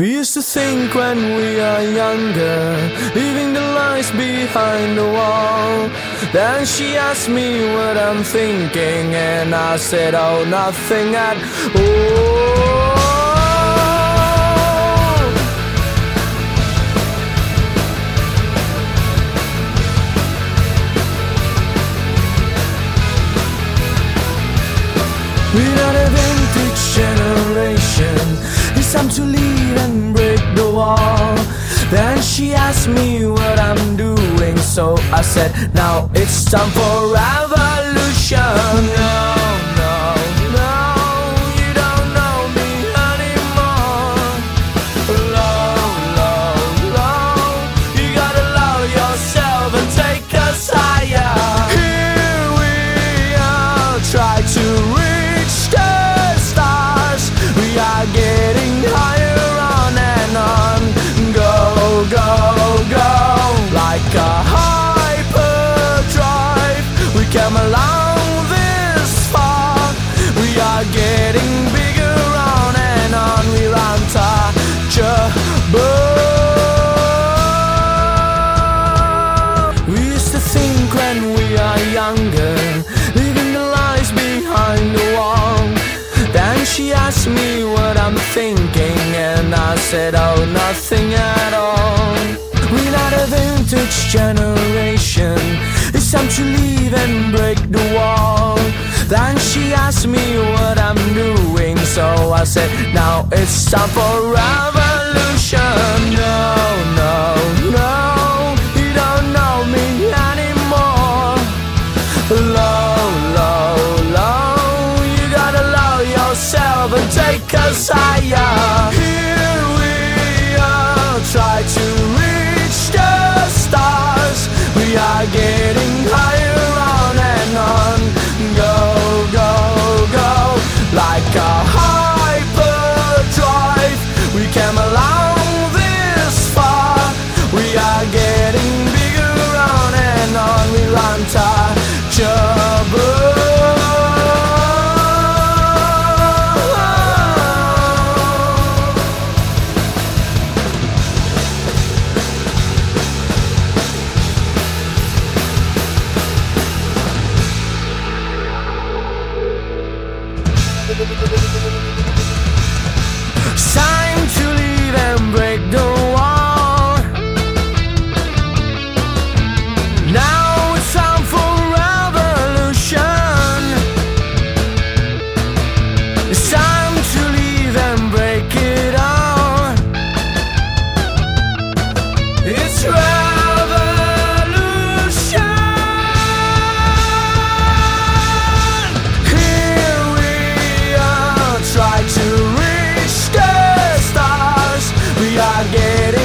We used to think when we are younger, leaving the lies behind the wall. Then she asked me what I'm thinking, and I said, Oh, nothing at all. We're not generation. It's time to leave and break the wall. Then she asked me what I'm doing, so I said, Now it's time for revolution. She asked me what I'm thinking, and I said, Oh, nothing at all. We're not a vintage generation. It's time to leave and break the wall. Then she asked me what I'm doing, so I said, Now it's time for take us higher. Get it.